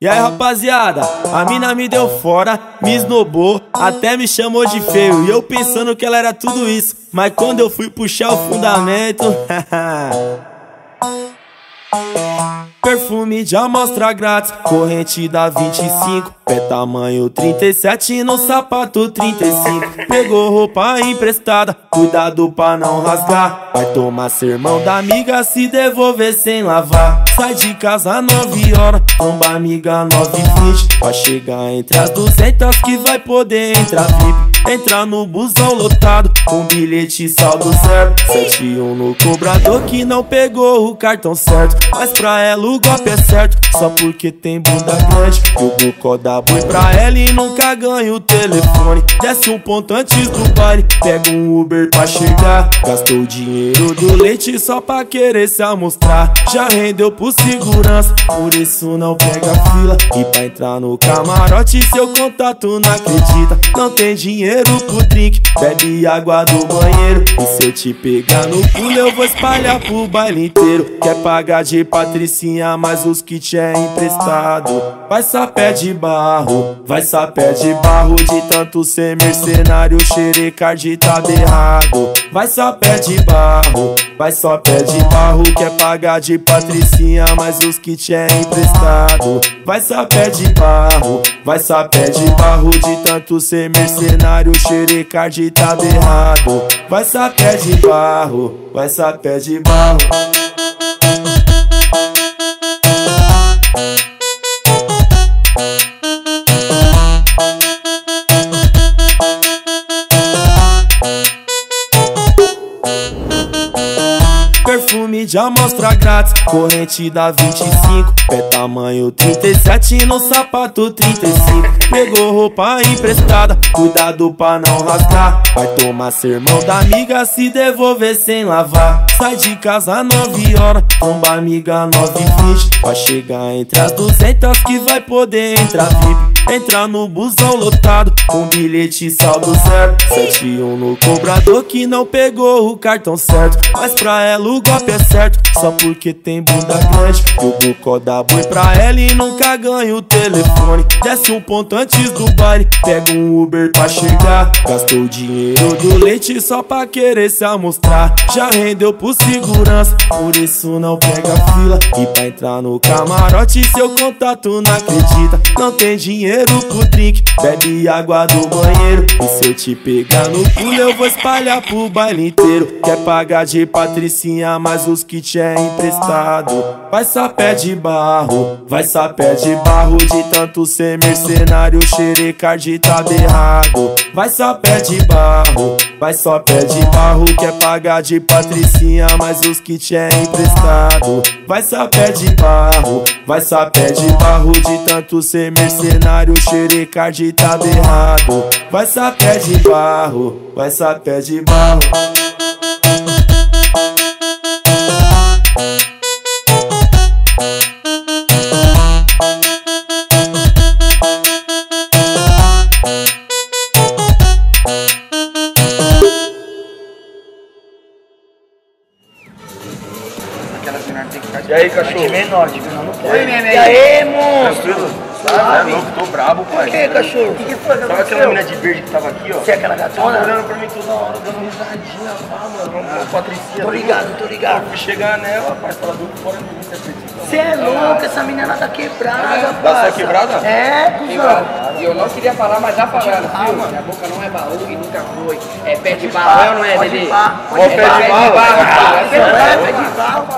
E aí rapaziada, a mina me deu fora, me esnobou, até me chamou de feio. E eu pensando que ela era tudo isso, mas quando eu fui puxar o fundamento. Perfume de amostra grátis, corrente da 25, pé tamanho 37 no sapato 35. Pegou roupa emprestada, cuidado pra não rasgar. Vai tomar sermão da amiga se devolver sem lavar. Sai de casa 9 horas, tomba amiga 9 20 Vai chegar entre as 200 que vai poder entrar VIP. Entrar no busão lotado, com bilhete saldo zero 71 no cobrador que não pegou o cartão certo. Mas pra ela o golpe é certo, só porque tem bunda grande. E o bucó dá boi pra ela e nunca ganha o telefone. Desce um ponto antes do baile, pega um Uber pra chegar. Gastou o dinheiro do leite só pra querer se amostrar. Já rendeu pro segurança, por isso não pega fila. E pra entrar no camarote seu contato não acredita. Não tem dinheiro dinheiro pro drink, bebe água do banheiro. E se eu te pegar no pulo, eu vou espalhar pro baile inteiro. Quer pagar de patricinha, mas os kits é emprestado. Vai sapé de barro, vai sapé de barro. De tanto ser mercenário, xerecard tá errado. Vai sapé de barro, vai só pé de barro. Quer pagar de patricinha, mas os kits é emprestado. Vai sapé de barro, vai sapé de barro. De tanto ser mercenário xerecard tá errado Vai sapé de barro, vai sapé de barro de amostra grátis, corrente da 25 Pé tamanho 37 no sapato 35 Pegou roupa emprestada, cuidado pra não rasgar. Vai tomar sermão da amiga se devolver sem lavar. Sai de casa 9 horas, tomba amiga 9 20 Vai chegar entre as 200 que vai poder entrar VIP Entrar no busão lotado com bilhete saldo zero. 71 no cobrador que não pegou o cartão certo. Mas pra ela o golpe é certo Só porque tem bunda grande. E o bucó dá boi pra ela e nunca ganha o telefone. Desce um ponto antes do baile Pega um Uber pra chegar. Gastou o dinheiro do leite só pra querer se amostrar. Já rendeu pro segurança Por isso não pega fila. E pra entrar no camarote seu contato não acredita. Não tem dinheiro dinheiro pro drink, bebe água do banheiro. E se eu te pegar no pulo, eu vou espalhar pro baile inteiro. Quer pagar de patricinha, mas os kits é emprestado. Vai sapé de barro, vai sapé de barro. De tanto ser mercenário, xerecard tá errado. Vai sapé de barro, vai só pé de barro. Quer pagar de patricinha, mas os kits é emprestado. Vai sapé de barro, vai sapé de barro. De tanto ser mercenário o xerecard tá errado Vai sapé de barro, vai sapé de barro E aí, cachorro? É menor, de menor não pode. E aí, neném? E aí, monstro? Ah, é louco, tô brabo, pai. O que, cachorro? O que, que foi Sabe aquela menina de verde que tava aqui, ó? Você é aquela Tava gatona? olhando pra mim toda hora, dando risadinha lá, mano. Ah, Patricinha. Tô ligado, tô ligado. Fui chegar nela, parceiro, ela deu fora de mim, você acredita? Você é louco, essa menina tá quebrada, Tá só parça. quebrada? É, cuzão. E eu não queria falar, mas já falaram, Ah, viu? mano. Minha boca não é baú e nunca foi. É pé de barro, é ou não é, pá, Ó, o pé de barro. barro, É, é, pé de barro, parça.